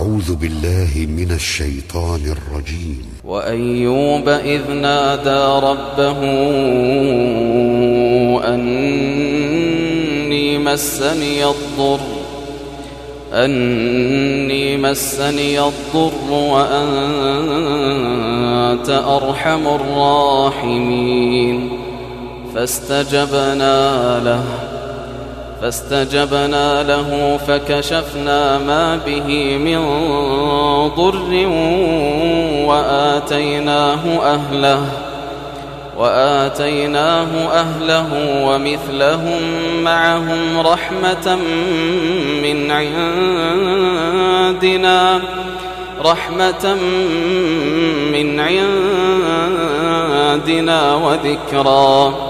أعوذ بالله من الشيطان الرجيم. وأيوب إذ نادى ربه أني مسني الضر أني مسني الضر وأنت أرحم الراحمين. فاستجبنا له. فاستجبنا له فكشفنا ما به من ضر وآتيناه أهله وآتيناه أهله ومثلهم معهم رحمة من عندنا رحمة من عندنا وذكرى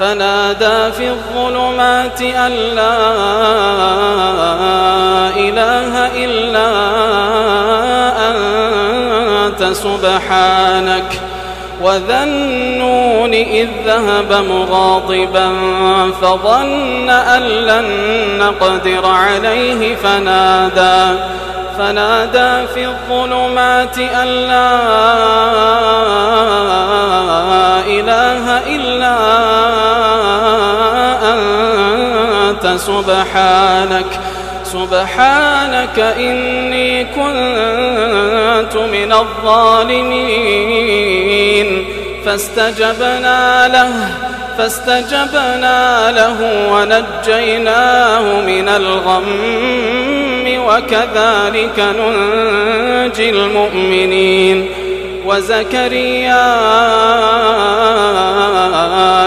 فنادى في الظلمات أن لا إله إلا أنت سبحانك. وذا النون إذ ذهب مغاضبا فظن أن لن نقدر عليه فنادى. فنادى في الظلمات أن لا إله إلا أنت سبحانك سبحانك إني كنت من الظالمين. فاستجبنا له فاستجبنا له ونجيناه من الغم وكذلك ننجي المؤمنين. وزكريا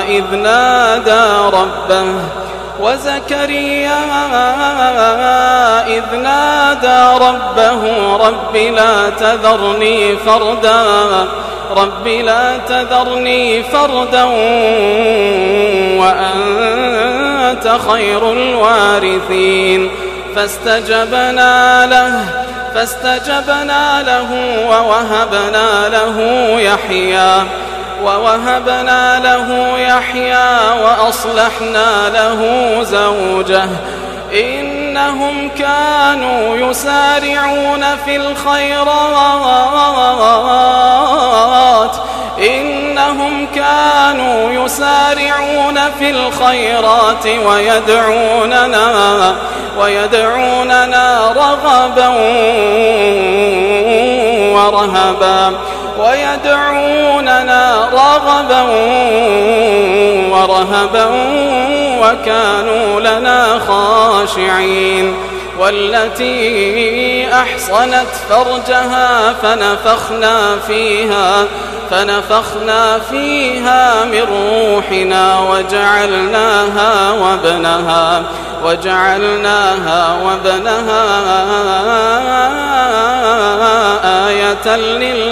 إذ نادى ربه وزكريا إذ نادى ربه رب لا تذرني فردا رب لا تذرني فردا وأنت خير الوارثين. فاستجبنا له فاستجبنا له ووهبنا له يحيى. ووهبنا له يحيى وأصلحنا له زوجه. إنهم كانوا يسارعون في الخيرات. إنهم كانوا يسارعون في الخيرات ويدعوننا ويدعوننا رغبا ورهبا. ويدعوننا رغبا ورهبا وكانوا لنا خاشعين والتي أحصنت فرجها فنفخنا فيها فنفخنا فيها من روحنا وجعلناها وابنها وجعلناها وابنها للعالمين.